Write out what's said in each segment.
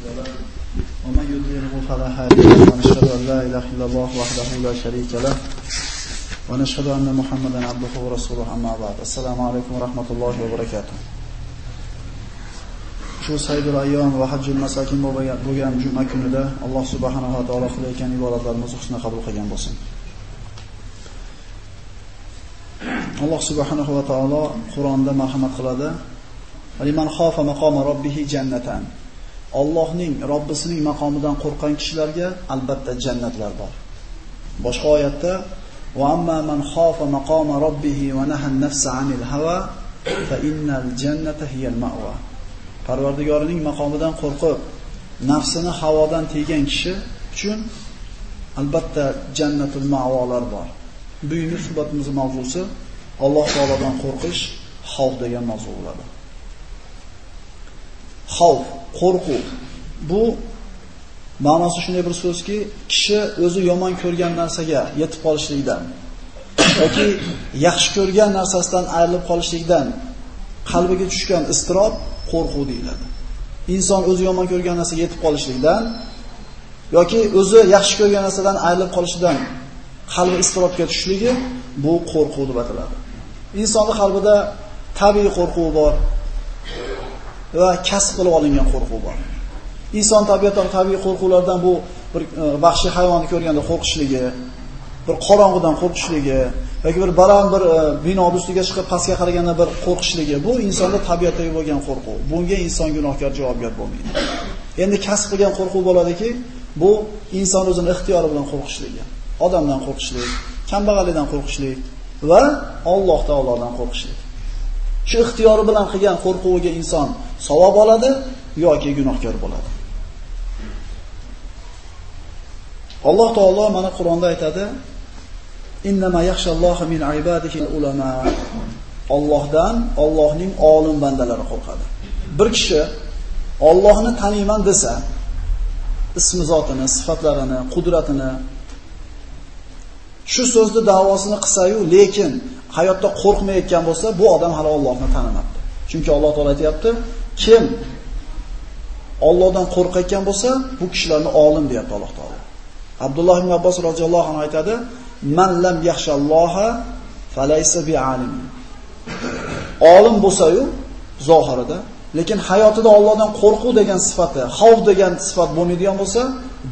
مضل له ومن يضلله فلا هادي له ونشهد أن لا إله إلا الله وحده لا شريك له ونشهد أن محمدا عبده ورسوله أما بعد السلام عليكم ورحمة الله وبركاته shu saydul ayyom va hajjul masakin bo'lgan juma kunida Alloh subhanahu va taolo qilayotgan ibodatlarimizni husna qabul qilgan bo'lsin. Alloh subhanahu va taolo Qur'onda marhamat qiladi. Liman xofa maqoma robbih jannatan. Allohning Robbisining maqomidan qo'rqgan kishilarga albatta jannatlar bor. Boshqa oyatda va amma man xofa maqoma robbihi va nahan nafsa anil hawa fa innal jannata hiyal ma'wa. Parvardigorining maqomidan qo'rqib, nafsini havodan tiygan kishi uchun albatta jannatul ma'volar bor. Bugungi suhbatimizning mavzusi Alloh taolodan qo'rqish, xavf degan mavzu bo'ladi. Xavf, qo'rquv bu ma'nosi shunday bir so'zki, kishi o'zi yomon ko'rgan narsaga yetib qolishlikdan yoki yaxshi ko'rgan narsasidan ayrilib qolishlikdan qalbiga tushgan iztirob qo'rquv deyiladi. Inson o'zi yomon ko'rgan narsaga yetib qolishlikdan yoki o'zi yaxshi ko'rgan narsadan ayrilib qolishidan qalbi iztirobga tushishligi bu qo'rquv deb ataladi. Insonning qalbida tabiiy qo'rquv bor va kasb qilib olingan qo'rquv bor. Inson tabiatan tabiiy qo'rquvlardan bu bir e, vahshiy hayvonni ko'rganda qo'rqishligi, bir qorong'idan qo'rqishligi yoki bir baland bir e, bino ustiga chiqib pastga qaraganda bir qo'rqishligi bu insonda tabiatdagi bo'lgan qo'rquv. Bunga inson gunohkor javobgar bo'lmaydi. Endi kasb qilgan qo'rquv bo'ladiki, bu inson o'zining ixtiyori bilan qo'rqishligi, odamdan qo'rqishlik, kambag'allikdan qo'rqishlik va Alloh taolodan qo'rqishlik. Shu ixtiyori bilan qilgan qo'rquviga inson savob oladi yoki gunohkor bo'ladi. Alloh taolo mana Qur'onda aytadi: "Innama yaxshalloha min ibadihi ulama." Allohdan Allohning olim bandalari qo'rqadi. Bir kishi Allohni taniyman desa, ismi zotini, sifatlarini, qudratini shu so'zni davosini qilsa-yu, lekin hayotda qo'rqmayotgan bo'lsa, bu odam hali Allohni tanimadi. Chunki Alloh taolo aytayapti, kim Allohdan qo'rqayotgan bo'lsa, bu kishilarni olim deyapti Alloh taolo. Abdulloh ibn Abbos roziyallohu anhu aytadi: "Man lam yaxshalloha falaysa bi'alim." Olim bo'lsa-yu zohirida, lekin hayotida Allohdan qo'rquv degan sifati, xavf degan sifat bo'lmaydigan bo'lsa,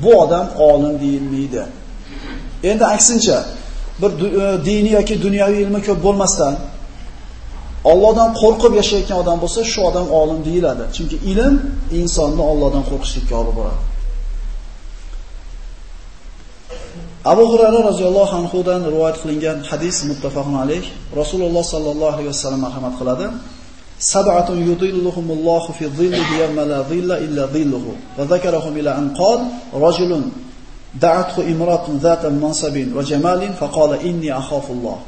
bu odam olim deyilmaydi. Endi aksincha, bir e, diniy yoki dunyoviy ilmi ko'p bo'lmasdan Allohdan qo'rqib yashayotgan odam bo'lsa, shu odam olim deyiladi. Chunki ilm insonni Allohdan qo'rqishlikka olib boradi. Abu Hurayra roziyallohu anhu dan rivoyat qilingan hadis muttafaqun alayh. Rasululloh sallallohu alayhi vasallam marhamat qiladi. Sab'atun yudilluhumullohu fi dhillihi yawma la dhilla illa dhilluhu. Va zakarahum ila an qala rajulun da'athu imratun zata mansabin va jamalin faqala inni akhafulloh.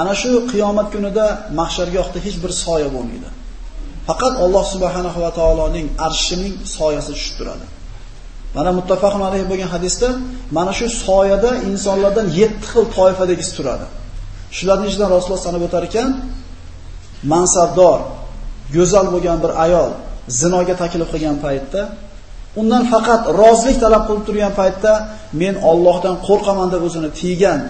Ana shu qiyomat kunida mahshargohda hech bir soya bo'lmaydi. Faqat Alloh subhanahu va taoloning arshining soyasi tushib turadi. Mana muttafaqun alayhi bo'lgan hadisda mana shu soyada insonlardan 7 xil toifadagisi turadi. Shularning ichidan Rasululloh sanab o'tar ekan, mansabdor, go'zal bo'lgan bir ayol zinoga taklif qilgan paytda undan faqat rozilik talab qilib turgan paytda men Allohdan qo'rqaman deb o'zini tiygan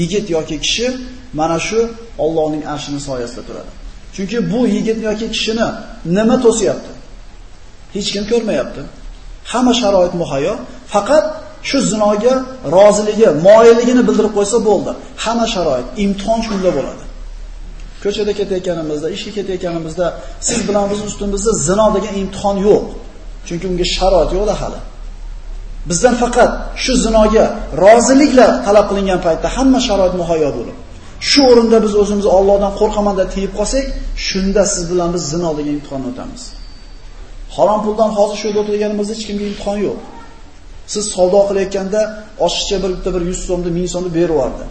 yigit yoki kishi mana shu Allohning arshining soyasida turadi. Chunki bu yigit yoki kishini nima to'siyapti? Hech kim ko'rmayapti. Hamma sharoit muhayyo, faqat shu zinoga roziligi, moyilligini bildirib qo'ysa bo'ldi. Hamma sharoit, imtihon shunda bo'ladi. Ko'chada ketayotganimizda, ishga ketayotganimizda siz bilan biz ustimizda zino degan imtihon yo'q. Chunki unga sharoit yo'q hali. Bizdan faqat shu zinoga roziliklar talab qilingan paytda hamma sharoit muhayyo bo'ladi. Shu o'rinda biz o'zimizni Allohdan qo'rqaman deb tiyib qolsak, shunda siz bilan biz zino degan imtihonni o'tamiz. Harom puldan hozir shu yerda o'tirganimizda hech kimga imtihon yo'q. Siz savdo qilayotganda oshiqcha bir bitta bir 100 so'mni, 1000 so'mni berib yubordi.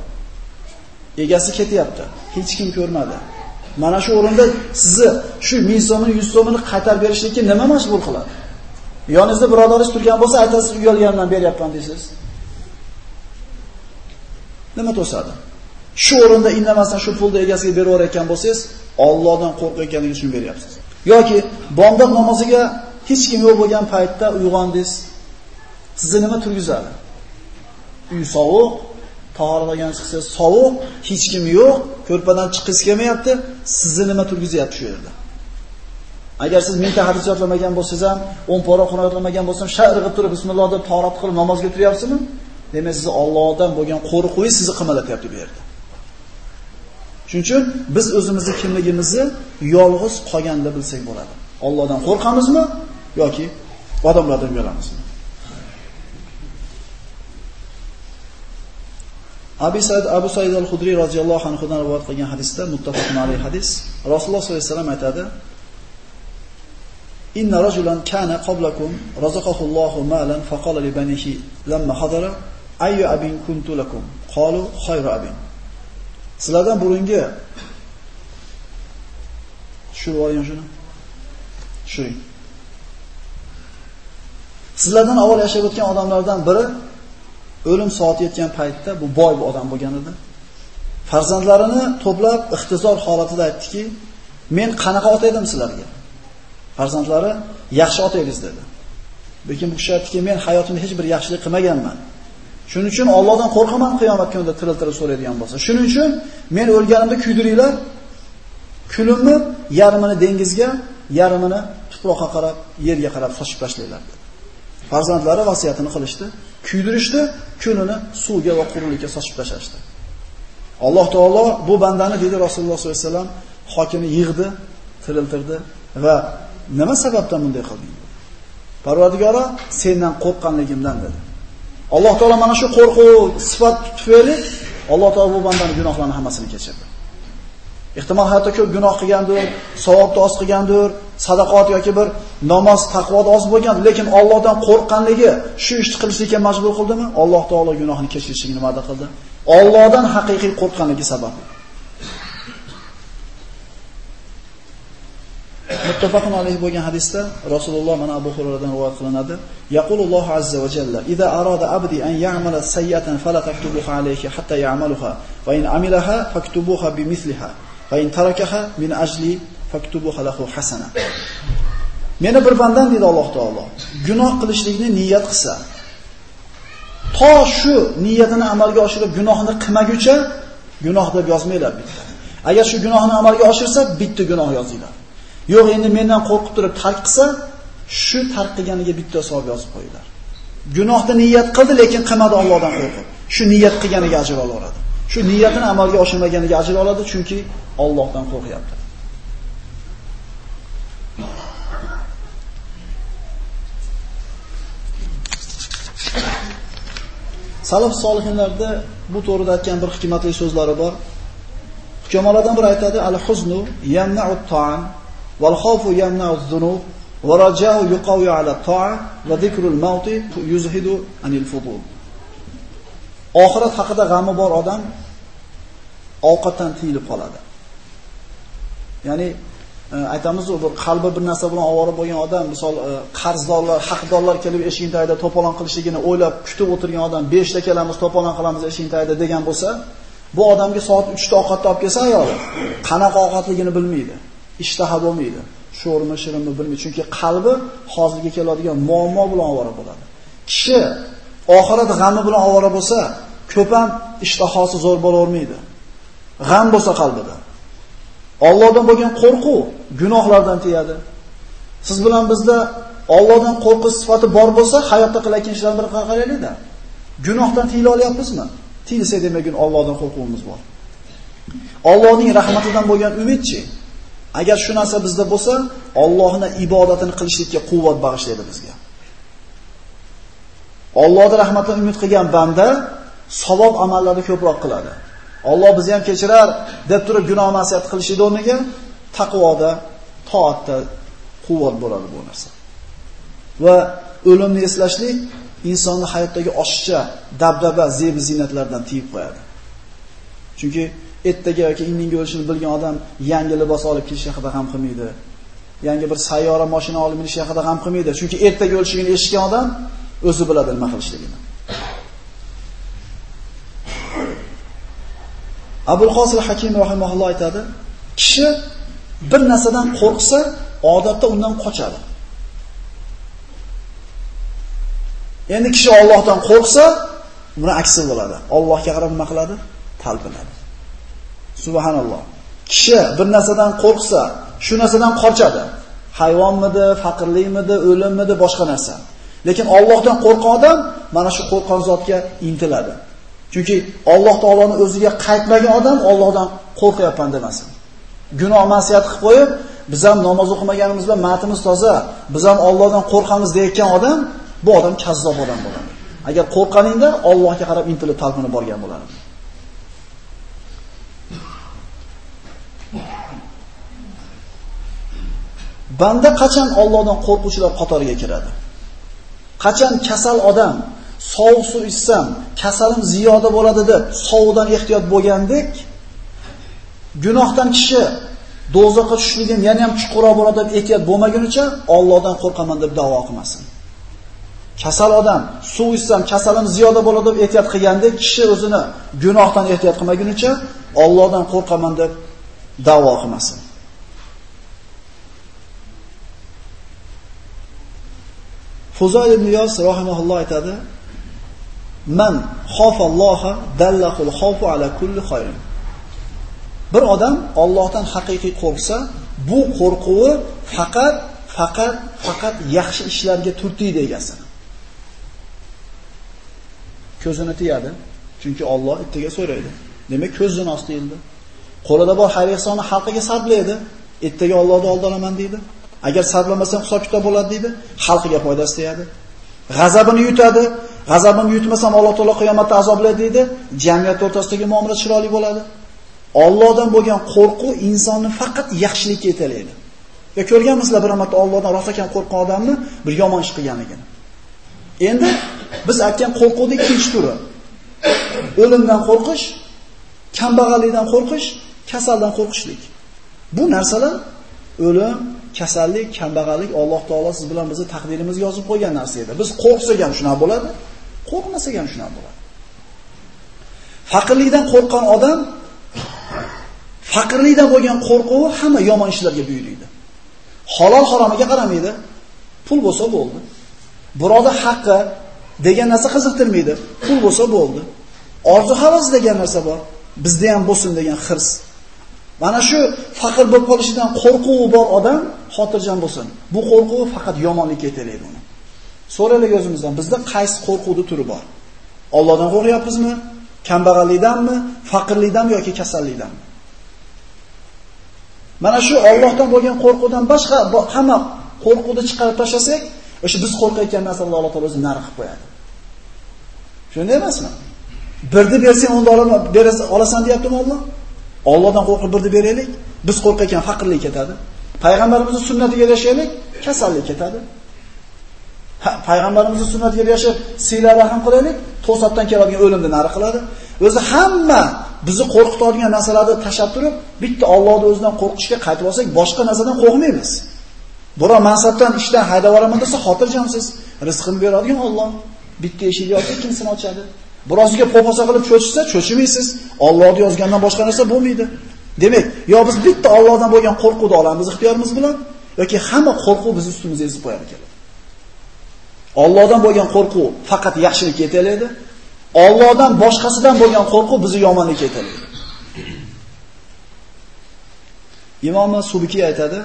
Egasi ketyapti. Hech kim ko'rmadi. Mana shu o'rinda sizni shu 1000 so'mni, 100 so'mini qaytarib berishlikka nima majbur qiladi? Yoningizda birodaringiz turgan bo'lsa, aytasiz, uyalganimdan beryapman deysiz. Nima to'sadi? Shu o'rinda indamasdan shu pulni egasiga berib bo'lsangiz, Allohdan qo'rqayotganingiz uchun beryapsiz. Yoki bomdod namoziga hech kim yo'q bo'lgan paytda uyg'ondingiz. Sizni nima turgizadi? Uy sovuq, tahorat chiqsa sovuq, hech kim yo'q, ko'rpadan chiqqingiz kelmayapti, sizni nima turgizyapti shu yerda? Agar siz mingta hadis yodlamagan bo'lsangiz ham, 10 pora Qur'on yodlamagan bo'lsam, sha'rig'ib turib bismillah deb tahorat qilib namozga turyapsizmi? Demak, siz Allohdan bo'lgan qo'rquvingiz sizni qimalatyapti bu yerda. Shuning uchun biz o'zimizni kimligimizni yolg'iz qolganda bilsak bo'ladi. Allohdan qo'rqamizmi yoki odamlardan uyalamizmi? Abi Said Abu Said al-Khudri radhiyallohu anhu dan rivoyat qilgan hadisda muttafaq alayhi hadis Rasululloh sollallohu alayhi vasallam aytadi: "Inna rajulan kana qablakum razaqahu Allohu malan faqala li banihi lamma hadara ayyu abin kuntu lakum qalu khayru abin." Sizlardan burungi shu olgan shuni. tushiring Sizlardan avval yashab o'tgan odamlardan biri o'lim soati yetgan paytda bu boy bir odam bo'lgan edi. Farzandlarini to'plab ixtizor holatida aytdiki, men qanaqa ota edim sizlarga? Farzandlari yaxshi ota edingiz dedi. Lekin bu kishi aytdiki, men hayotimda hech bir yaxshilik qilmaganman. Shuning uchun Allohdan qo'rqaman qiyomat kunida tiriltirib so'raydigan bo'lsa. Shuning uchun men o'lganimda kuydiringlar. Kulimni yarmini dengizga, yarmini tuproqqa qarab, yerga qarab sochib tashlanglar dedi. Farzandlari vasiyatini qilishdi, kuydirishdi, kunini suvga va quruqlikka sochib tashlashdi. Alloh taolo bu bandani dedi Rasululloh sollallohu alayhi vasallam hokimi yig'di, tiriltirdi va nima sababdan bunday qilding? Parvardigora sendan qo'rqqanligimdan dedi. Alloh taolo mana shu qo'rquv sifat tufayli Alloh taolo bu bandani gunohlarini hammasini kechirdi. Ehtimol hatto ko'p gunoh qilgandir, savobni oz qilgandir, sadaqot yoki bir namoz, taqvoda oz bo'lgan, lekin Allohdan qo'rqqanligi shu ishni qilishga majbur qildimi? Alloh taolo gunohini kechirishini va'da qildi. Allohdan haqiqiy qo'rqqanligi sababli. Muttafaqun alayhi bo'lgan hadisda Rasululloh mana Abu Hurayradan rivoyat qilinadi. Yaqulullohu azza va jalla: "Idza arada abdi an ya'mala sayyatan fala taktubuha alayhi hatta ya'maluha va in amilaha faktubuha bimithliha va in tarakaha min ajli faktubuha lahu hasana." Meni bir bandam dedi Alloh taolo, gunoh qilishlikni niyat qilsa, to shu niyatini amalga oshirib gunohni qilmaguncha gunoh deb yozmaylar bitta. Agar shu gunohni amalga oshirsa, bitta gunoh yozinglar. Yo'q, endi mendan qo'rqib turib tark qilsa, shu tark qilganiga bitta savob yozib qo'yinglar. Gunohni niyat qildi, lekin qilmadi Allohdan qo'rqib. Shu niyat qilganiga ajr olaveradi. Shu niyatini amalga oshirmaganiga ajr oladi, chunki Allohdan qo'rqyapti. Salaf solihinlarda bu to'g'rida aytgan bir hikmatli so'zlari bor. Hukamolardan biri aytadi: "Al-huznu yamna'u ta'am والخوف يمنع الذنوب ورجاء يقوي على الطاعة وذكر الموت يزهد عن الفضول oxirat haqida g'ami bor odam ovqatdan tiyilib qoladi. Ya'ni aytamiz bir qalbi bir narsa bilan ovora bo'lgan odam, misol qarzdorlar, haqdorlar kelib eshigini tagida to'polon qilishligini o'ylab kutib o'tirgan odam 5 ta kelamiz, to'polon qilamiz eshigini tagida degan bo'lsa, bu odamga soat 3 ta ovqatni olib kelsa ayoli, qanaqa ovqatligini bilmaydi. ishtaha bo'lmaydi. Sho'rmi, shirinmi bilmaydi. Chunki qalbi hozirga keladigan muammo bilan ovora bo'ladi. Kishi oxirat g'ami bilan ovora bo'lsa, ko'p ham ishtahosi zo'r bo'lavermaydi. G'am bo'lsa qalbida. Allohdan bo'lgan qo'rquv gunohlardan tiyadi. Siz bilan bizda Allohdan qo'rqish sifati bor bo'lsa, hayotda qilayotgan ishlarni bir qaraylik-da. Gunohdan tiyila olyapmizmi? Tiyilsa demak, Allohdan qo'rquvimiz bor. Allohning rahmatidan bo'lgan umidchi? Agar shu narsa bizda bo'lsa, Allohning ibodatini qilishlikka quvvat bag'ishlaydi bizga. Allohning rahmatni umid qilgan banda savob amallarni ko'proq qiladi. Alloh bizni ham kechirar deb turib gunoh ma'siyat qilishning o'rniga taqvoda, toatda quvvat bo'ladi bu narsa. Va o'limni eslashlik insonni hayotdagi oshiqcha dabdaba, zeb-zinatlardan tiyib qo'yadi. Chunki ertaga yoki indinga o'lishini bilgan odam yangi libos olib kelish haqida ham qilmaydi. Yangi bir sayyora mashina olib kelish haqida ham qilmaydi. Chunki ertaga o'lishini eshitgan odam o'zi biladi nima qilishligini. Abul Qosil Hakim rahimahulloh aytadi, kishi bir narsadan qo'rqsa, odatda undan qochadi. Endi kishi Allohdan qo'rqsa, buni aksi bo'ladi. Allohga qarab nima qiladi? Talpinadi. Subhanalloh. Kishi bir narsadan qo'rqsa, shu narsadan qochadi. Hayvonmidi, faqirlikmidi, o'limmidi, boshqa narsa. Lekin Allohdan qo'rqgan odam mana shu qo'rqon zotga intiladi. Chunki Alloh taoloni o'ziga qaytmagan odam Allohdan qo'rqyapman demasin. Gunoh ma'siyat qilib qo'yib, biz ham namoz o'qimaganimiz bilan matimiz toza, biz ham Allohdan qo'rqamiz deyotgan odam bu odam kazzob odam bo'ladi. Agar qo'rqaningda Allohga qarab intilib talpinib borgan bo'ladi. Banda qachon Allohdan qo'rquvchilar qatoriga kiradi? Qachon kasal odam sovuq suv ichsam kasalim ziyoda bo'ladi deb sovuqdan ehtiyot bo'lgandek gunohdan kishi do'zaxga tushishligim yana ham chuqurroq bo'ladi deb ehtiyot bo'lmagunicha Allohdan qo'rqaman deb da'vo qilmasin. Kasal odam suv ichsam kasalim ziyoda bo'ladi deb ehtiyot qilgandek kishi o'zini gunohdan ehtiyot qilmagunicha Allohdan qo'rqaman deb da'vo qilmasin. Fuzoil ibn Yos rahimahulloh aytadi: "Man xofalloha dallahul xofu ala kulli khayr." Bir odam Allohdan haqiqiy qo'rqsa, bu qo'rquvi faqat faqat faqat yaxshi ishlarga turtiydi egasini. Ko'zini tiyadi, chunki Alloh ittiga so'raydi. Demak, ko'z zinosi deyildi. Qo'lida bor xayr ehsonni xalqiga sarflaydi. Ertaga Allohni oldi olaman deydi. Agar sarflamasam hisob kitob bo'ladi deydi, xalqiga foydasi tegadi. G'azabini yutadi. G'azabimni yutmasam Alloh taolo qiyomatda azoblaydi deydi. Jamiyat o'rtasidagi muomala chiroyli bo'ladi. Allohdan bo'lgan qo'rquv insonni faqat yaxshilikka yetaklaydi. Ya ko'rganmisizlar bir marta Allohdan rosa ekan odamni bir yomon ish qilganligini. Endi biz aytgan qo'rquvning ikkinchi turi. O'limdan qo'rqish, kambag'allikdan qo'rqish, kasaldan qo'rqishlik. Bu narsalar o'lim, kasallik, kambag'allik Alloh taolo siz bilan bizni taqdirimizga yozib qo'ygan narsa edi. Biz qo'rqsak ham shunaqa bo'ladi, qo'rqmasak ham shunaqa bo'ladi. Faqirlikdan qo'rqqan odam faqirlikdan bo'lgan qo'rquvi hamma yomon ishlarga buyuriydi. Halol haromiga qaramaydi. Pul bo'lsa bo'ldi. Birovning haqqi degan narsa qiziqtirmaydi. Pul bo'lsa bo'ldi. Orzu havas degan narsa bor. Bizda ham bo'lsin degan xirs. Mana shu faqir bo'lib qolishidan qo'rquvi bor odam xotirjam bo'lsin. Bu qo'rquv faqat yomonlikka yetaklaydi uni. So'raylik o'zimizdan, bizda qaysi qo'rquvni turi bor? Allohdan qo'rqyapmizmi? Kambag'allikdanmi, faqirlikdanmi yoki kasallikdanmi? Mana shu Allohdan bo'lgan qo'rquvdan boshqa hamma qo'rquvni chiqarib tashlasak, o'sha biz qo'rqayotgan narsani Alloh taolo o'zi narx qilib qo'yadi. Shunday emasmi? Birni bersang, unda olasan deyaptimi Alloh? Allohdan qo'rqib birni beraylik, biz qo'rqayotgan faqirlik ketadi. Payg'ambarimizning sunnatiga yarashaylik, kasallik ketadi. Payg'ambarimizning sunnatiga yarashib, siylar rahim qilaylik, to'satdan keladigan o'limni nari qiladi. O'zi hamma bizni qo'rqitadigan narsalarni tashab turib, bitta Allohni o'zidan qo'rqishga qaytib olsak, boshqa narsadan qo'rqmaymiz. Biror mansabdan ishdan haydab olaman desa, xotirjamsiz. Rizqini beradigan Alloh. Bitta eshikni yoki ikkinchisini ochadi. Biroziga poposa qilib cho'chsa, cho'chimaysiz. Allohni yozgandan boshqa narsa bo'lmaydi. Demak, yo biz bitta Allohdan bo'lgan qo'rquvni olamiz ixtiyorimiz bilan yoki hamma qo'rquv biz ustimizga ezib qo'yar ekan. Allohdan bo'lgan qo'rquv faqat yaxshilikka yetaklaydi. Allohdan boshqasidan bo'lgan qo'rquv bizni yomonlikka yetaklaydi. Imom Subki aytadi: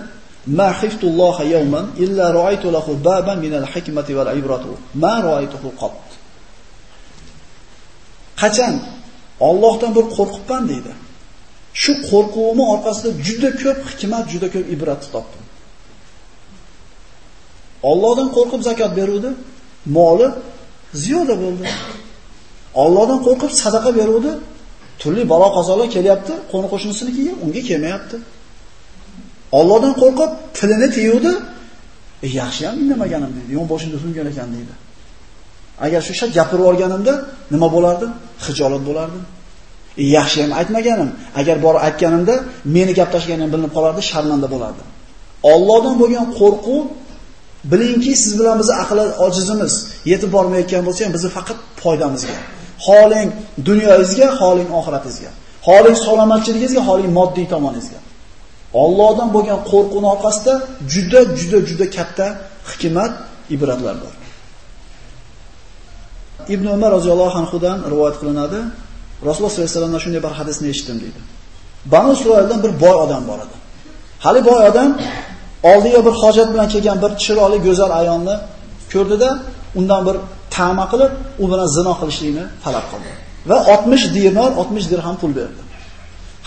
"Ma xiftulloha yawman illa ra'aytu lahu baban min al-hikmati wal ibrati ma ra'aytuhu qat." Qachon Allohdan bir qo'rqibman deydi. Shu qo'rquvimning orqasida juda ko'p hikmat, juda ko'p ibrat topdim. Allohdan qo'rqib zakot beruvdi, moli ziyoda bo'ldi. Allohdan qo'rqib sadaqa beruvdi, turli balo qazolar kelyapti, qo'ni qo'shnisinikiga, unga kelmayapti. Allohdan qo'rqib tilini tiyuvdi, e, yaxshi ham indamaganim deydi, yon boshimda sungan ekan deydi. Agar shu shak gapirib olganimda nima bo'lardi? Xijolat bo'lardi. E, yaxshi ham aytmaganim. Agar bor aytganimda meni gap tashlaganim bilinib qolardi, sharmanda bo'lardi. Allohdan bo'lgan qo'rquv bilingki, siz bilan biz aqli ojizimiz yetib bormayotgan bo'lsa ham bizni faqat foydamizga. Xoling dunyoingizga, xoling oxiratingizga. Xoling salomatchiligingizga, xoling moddiy tomoningizga. Allohdan bo'lgan qo'rquvning orqasida juda juda juda katta hikmat, ibratlar bor. Ibn Umar roziyallohu anhudan rivoyat qilinadi. Rasululloh sollallohu alayhi vasallamdan shunday bir hadisni eshitdim deydi. Banu Isroildan bir boy odam bor edi. Hali boy odam oldiga bir hojat bilan kelgan bir chiroyli go'zal ayolni ko'rdida, undan bir ta'ma qilib, u bilan zino qilishlikni talab qildi. Va 60 dinor, 60 dirham pul berdi.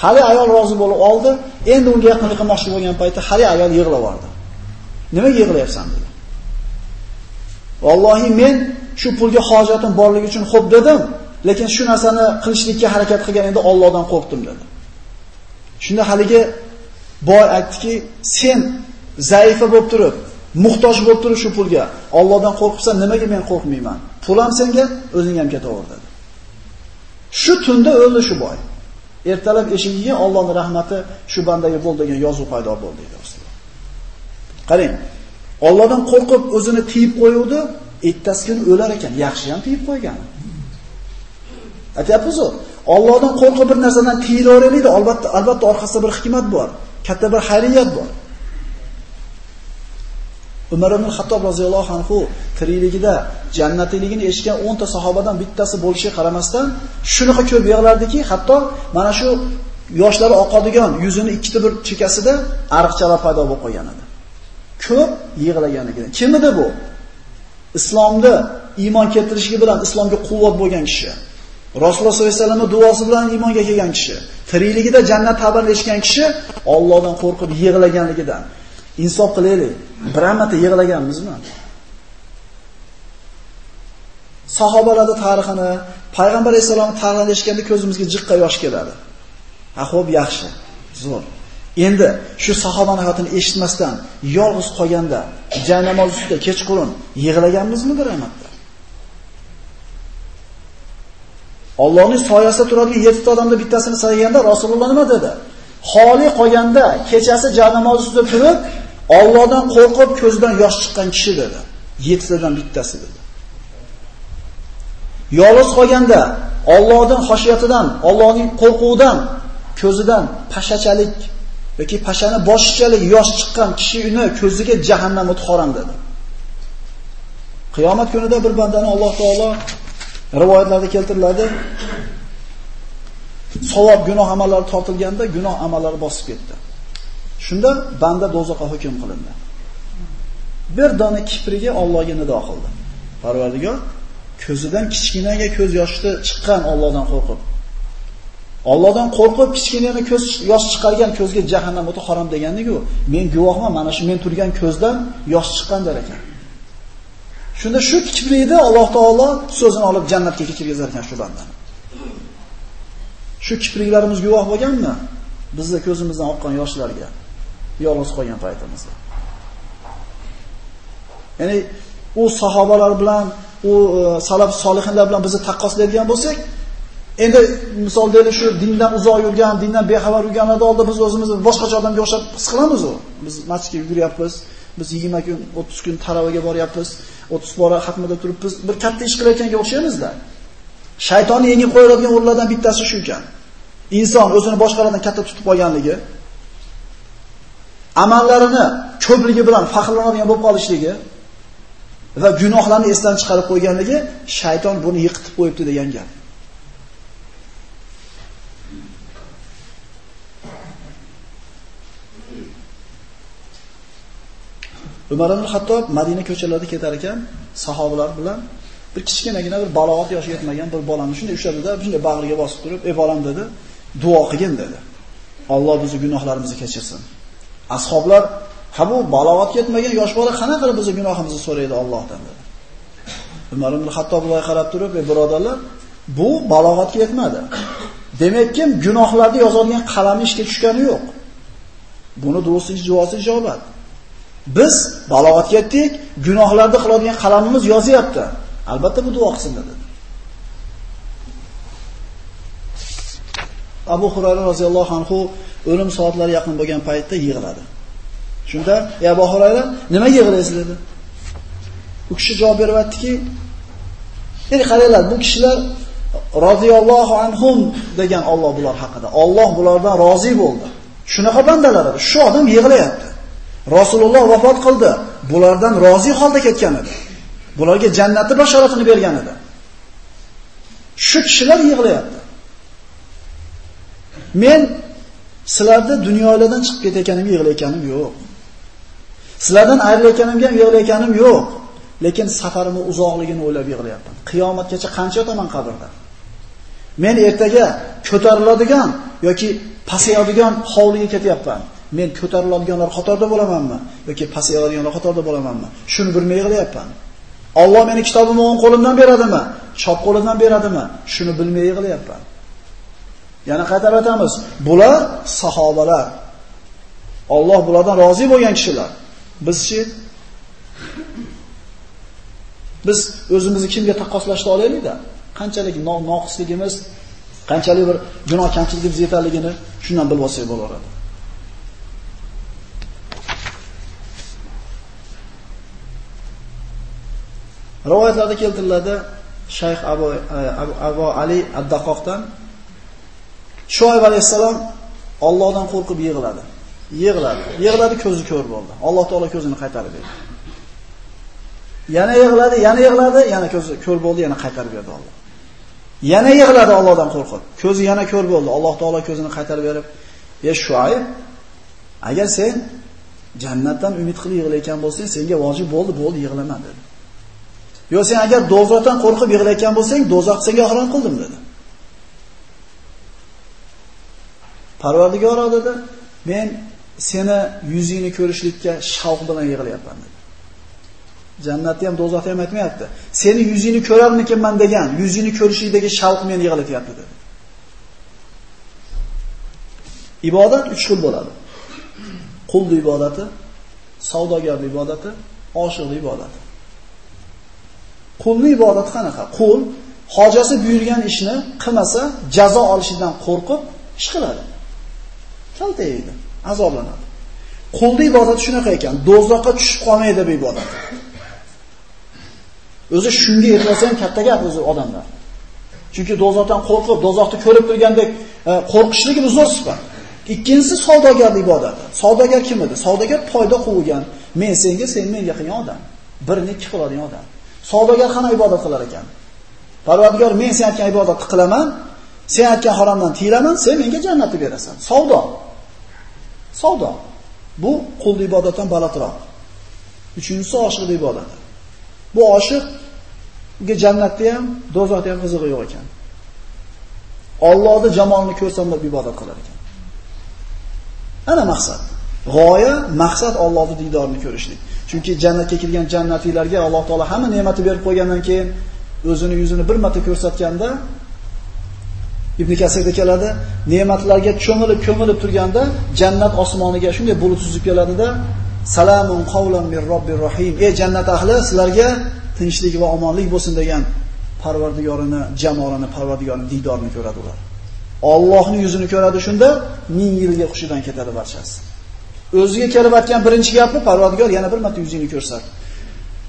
Hali ayol rozi bo'lib oldi, endi unga yaqinlik qilmoqchi bo'lgan paytda hali ayol yig'lavordi. Nimaga yig'layapsan dedi. Vallohi men shu pulga hojatim borligi uchun xo'p dedim, lekin shu narsani qilishlikka harakat qilganingda Allohdan qo'rqdim dedi. Shunda haligi boy aytdiki, sen zaifa bo'lib turib, muhtoj bo'lib turib shu pulga Allohdan qo'rqibsan, nimaga men qo'rqmayman? Pul ham senga, o'zing ham ketaver dedi. Shu tunda o'ldi shu boy. Ertalab eshigiga Allohning rahmati shu bandaga bo'ldi degan yozuv paydo bo'ldi dedi Rasululloh. Qarang, Allohdan qo'rqib o'zini tiyib qo'yuvdi, ertasi kuni o'lar ekan, yaxshi ham tiyib qo'ygan. Aytyapmiz-ku, Allohdan qo'rqib bir narsadan tiyilavermaydi, albatta, albatta orqasida bir hikmat bor, katta bir xayriyat bor. Umar ibn Xattob roziyallohu anhu tirikligida jannatligini eshitgan 10 ta sahobadan bittasi bo'lishiga qaramasdan shunaqa ko'p yig'lardiki, hatto mana shu yoshlari oqadigan yuzini ikkita bir chekasida ariqchalar paydo bo'lib qolgan edi. Ko'p yig'laganiga. Kim edi bu? Islomda iymon keltirishiga bilan islomga quvvat bo'lgan kishi. Rasululloh sollallohu alayhi vasallamning duosi bilan iymonga kelgan kishi, tirikligida jannat xabarini eshitgan kishi Allohdan qo'rqib yig'laganligidan insof qilaylik. Bir marta yig'laganmizmi? Sahobalarning tarixini, payg'ambar alayhisolamning tarixini eshitganda ko'zimizga jiqqa yosh keladi. Ha, xo'p, yaxshi. Zo'r. Endi shu sahobaning hayotini eshitmasdan yolg'iz qolganda, jaynamoz ustida kechqurun yig'laganmizmi bir marta? Allohning soyasida turadigan 7 ta odamda bittasini sayganda Rasululloh nima dedi? Xoli qolganda kechasi janamoz ustida turib, Allohdan qo'rqib ko'zidan yosh chiqqan kishi dedi. 7 tadan bittasi dedi. Yolg'iz qolganda Allohdan xoshiyatidan, Allohning qo'rquvidan ko'zidan pashachalik yoki pashani boshchalik yosh chiqqan kishi uni ko'ziga jahannam o'ti harom dedi. Qiyomat kunida bir bandani Alloh taolo rivoyatlarda keltiriladi. Savob gunoh amallari tortilganda gunoh amallari bosib ketdi. Shunda banda dozoqqa hukm qilindi. Bir dona kipriga Allohga nido qildi. Parvardigor ko'zidan kichkinaga ko'z yoshli chiqqan Allohdan qo'rqib. Allohdan qo'rqib kichkinani ko'z yosh chiqargan ko'zga jahannam o'ti harom degandiku, men guvohman, mana shu men turgan ko'zdan yosh chiqqan der ekan. Shunda shu kiprikda Alloh taolo so'zini olib jannatga kirgizar ekan shu bandani. Shu kipriklarimiz guvoh bo'lganmi? Bizning ko'zimizdan oqqan yoshlarga yolg'iz qolgan paytimizda. Ya'ni u sahobalar bilan, u e, salaf solihinlar bilan bizni taqqoslaydigan bo'lsak, endi misol deylik shu dindan uzoq yurgan, dindan bexabar yurganlarda oldi biz o'zimizni boshqacha odamga o'xshab his qilamiz u. Biz masjidga yuguryapmiz, biz 20 kun, 30 kun taravaga boryapmiz. 30 bora xatmada turibmiz, bir katta ish qilayotganga o'xshaymizda. Shaytonni yengib qo'yadigan o'rinlardan bittasi shu ekan. Inson o'zini boshqalardan katta tutib olganligi, amallarini ko'pligi bilan faxrlanadigan bo'lib qolishligi va gunohlarni esdan chiqarib qo'yganligi shayton buni yiqitib qo'yibdi degan gap. Umar ibn Hattob Madina ko'chalarida ketar ekan, sahobalar bilan bir kichkinagina bir balog'at yoshi yetmagan bir bolani shunday ushladida, shunday bag'riga bosib turib, "Ey bolam" dedi, "Duo qilgin" dedi. Alloh bizni gunohlarimizni kechirsin. Ashoblar, "Ha bu balog'at yetmagan yosh bola qanaqa qilib bizni gunohimizni so'raydi Allohdan" dedi. Umar ibn Hattob ularga qarab turib, "Ey birodarlar, bu balog'atga yetmadi. Demakki, gunohlarni yozadigan qalam ishga tushgani yo'q. Buni do'sti javobi ijobat. Biz balog'atga yetdik, gunohlarni qiladigan qalamimiz yozyapti. Albatta bu duo qilsin dedi. Abu Hurayra roziyallohu anhu o'lim soatlari yaqin bo'lgan paytda yig'ladi. Shunda, "Ey Abu Hurayra, nima yig'laysiz?" dedi. U kishi javob berib "Endi qaranglar, bu kishilar roziyallohu anhum degan Alloh bular haqida. Alloh bulardan rozi bo'ldi. Shunaqa bandalar. Shu odam yig'layapti. Rasululloh vafot qildi. Bulardan rozi holda ketgan edi. Bularga jannatni bashoratini bergan edi. Shu kishilar yig'layapti. Men sizlarni dunyolardan chiqib ketayotganimga yig'layotganim yo'q. Sizlardan ayrilayotganimga yig'layotganim yo'q. Lekin safarimni uzoqligini o'ylab yig'layapman. Qiyomatgacha qancha yotaman qabrda? Men ertaga ko'tariladigan yoki pasayadigan hovliga ketyapman. Men ko'tariladiganlar qatorida bo'lamanmi yoki pasayadiganlar qatorida bo'lamanmi? Shuni bilmay yig'layapman. Alloh meni kitobimni o'ng qo'limdan beradimi? Chop qo'limdan beradimi? Shuni bilmay yig'layapman. Yana qaytarib aytamiz. Bular sahobalar. Alloh bulardan rozi bo'lgan kishilar. Bizchi biz o'zimizni kimga taqqoslashni olaylik-da. Qanchalik noqisligimiz, qanchalik bir gunoh kamchiligimiz yetarligini shundan bilib olsak bo'laveradi. Rivoyatlarda keltiriladi Shayx Abu Abu Ali addaqoqdan shoib alayhissalom alayhisalom Allohdan qo'rqib yig'ladi. Yig'ladi. Yig'ladi, ko'zi ko'r bo'ldi. Alloh taolo ko'zini qaytarib berdi. Yana yig'ladi, yana yig'ladi, yana ko'zi ko'r bo'ldi, yana qaytarib berdi Alloh. Yana yig'ladi Allohdan qo'rqib. Ko'zi yana ko'r bo'ldi. Alloh taolo ko'zini qaytarib berib, "Ey shuayb agar sen jannatdan umid qilib yig'layotgan bo'lsang, senga vojib bo'ldi, bo'ldi, yig'lama" dedi. Yo sen agar dozoqdan qo'rqib yig'layotgan bo'lsang, dozoq senga harom qildim dedi. Parvardigor dedi, men seni yuzingni ko'rishlikka shavq bilan yig'layapman dedi. Jannatni ham dozoqni ham aytmayapti. Seni yuzingni ko'rarmikinman degan, yuzingni ko'rishlikdagi shavq meni yig'latyapti dedi. Ibodat 3 xil bo'ladi. Qul ibodati, savdogarlik ibodati, oshiqlik ibodati. Qulni ibodati qanaqa? Qul hojasi buyurgan ishni qilmasa, jazo olishidan qo'rqib ish qiladi. kaltaydi, azoblanadi. Qulni ibodati shunaqa ekan, do'zaxga tushib qolmaydi bu ibodat. O'zi shunga yetmasa ham katta gap o'zi odamlar. Chunki do'zaxdan qo'rqib, do'zaxni ko'rib turgandek e, qo'rqishligi bu zo'r sifat. Ikkinchisi savdogarlik ibodati. Savdogar kim edi? Savdogar foyda quvgan, men senga, sen menga qilgan odam. Birini ikki qiladigan odam. Savdogar qana ibodat qilar ekan? Parvardigor men sen aytgan ibodatni qilaman, sen aytgan haromdan tiyilaman, sen menga jannatni berasan. Savdo. Savdo. Bu qul ibodatdan balandroq. Uchinchisi oshiq ibodat. Bu oshiqga jannatda ham, do'zaxda ham qizig'i yo'q ekan. Allohning jamolini ko'rsam deb ibodat qilar ekan. Ana maqsad. G'oya, maqsad Allohning diydorini ko'rishlik. Chunki jannatga kirgan jannatiylarga Alloh taolo hamma ne'mati berib qo'ygandan keyin o'zini yuzini bir marta ko'rsatganda Ibn Kasirda keladi, ne'matlarga cho'milib, ko'milib turganda jannat osmoniga shunday bulut suzib keladida, salamun qawlan mir robbir rohim. Ey jannat ahli, sizlarga tinchlik va omonlik bo'lsin degan Parvardigorini, jamolini, Parvardigorini diydorini ko'radi ular. Allohning yuzini ko'radi shunda ming yilga qushidan ketadi barchasi. O'ziga kelib aytgan birinchi gapni Parvardigor yana bir marta yuzingni ko'rsat.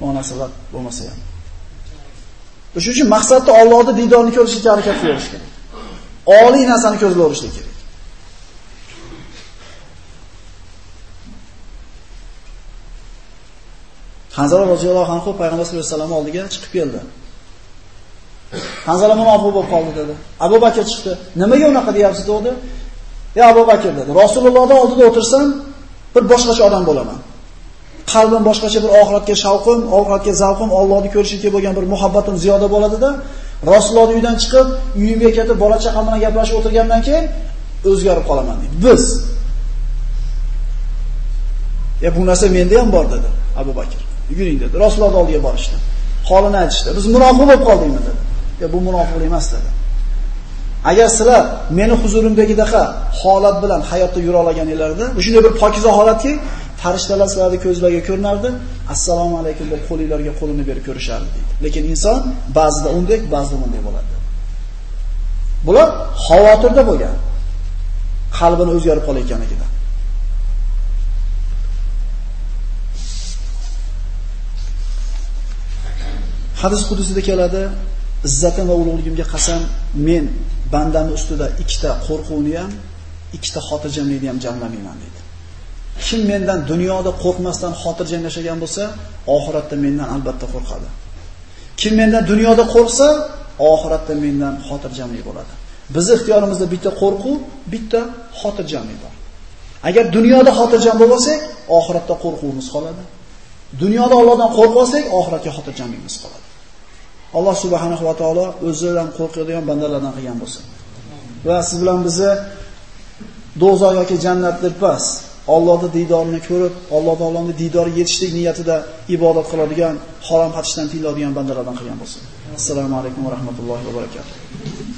Munosabat bo'lmasa ham. Shuning uchun maqsadda Allohni diydorini ko'rishga harakat qilish kerak. oliy narsani ko'zga kerak. Hanzala roziyallohu anhu payg'ambar sollallohu alayhi vasallam oldiga chiqib keldi. Hanzala munofiq bo'lib qoldi dedi. Abu Bakr chiqdi. Nimaga unaqa deyapsiz dedi. "Ey Abu Bakr" dedi. Rasulullohning oldida o'tirsam, bir boshqacha odam bo'laman. Qalbim boshqacha bir oxiratga shavqim, oxiratga zavqim, Allohni ko'rishga bo'lgan bir muhabbatim ziyoda bo'ladida, Rasululloh uydan chiqib, uyimga ketib, bola chaqam bilan gaplashib o'tirgandan keyin o'zgarib qolaman deydi. Biz Ya bu narsa menda ham bor dedi Abu Bakr. Yuguring dedi. Rasululloh oldiga borishdi. Holini aytishdi. Biz munofiq bo'lib qoldikmi dedi. Ya bu munofiqlik emas dedi. Agar sizlar meni huzurimdagidaqa holat bilan hayotda yura olganinglarda, shunday bir pokiza holatki, farishtalar sizlarning ko'zlariga ko'rinardi, assalomu alaykum deb qo'linglarga qo'lini berib ko'rishardi deydi. Lekin inson ba'zida undek, ba'zida bunday bo'ladi. Bular xavotirda bo'lgan. Qalbini o'zgarib qolayotganligidan. Hadis qudusida keladi, izzatim va ulug'ligimga qasam, men bandani ustida ikkita qo'rquvni ham, ikkita xotirjamlikni ham jamlamayman dedi Kim mendan dunyoda qo'rqmasdan xotirjam yashagan bo'lsa, oxiratda mendan albatta qo'rqadi. Kim mendan dunyoda qo'rqsa, oxiratda mendan xotirjamlik bo'ladi. Bizi ixtiyorimizda bitta qo'rquv, bitta xotirjamlik bor. Agar dunyoda xotirjam bo'lsak, oxiratda qo'rquvimiz qoladi. Dunyoda Allohdan qo'rqsak, oxiratga xotirjamligimiz qoladi. Alloh subhanahu va taolo o'zidan qo'rqadigan bandalardan qilgan bo'lsin. Va siz bilan bizni do'zax yoki jannat deb emas, Allohning diydorini ko'rib, Alloh taoloning didori yetishlik niyatida ibodat qiladigan, harom qatishdan tiyiladigan bandalardan qilgan bo'lsin. Assalomu alaykum va rahmatullohi va barakatuh.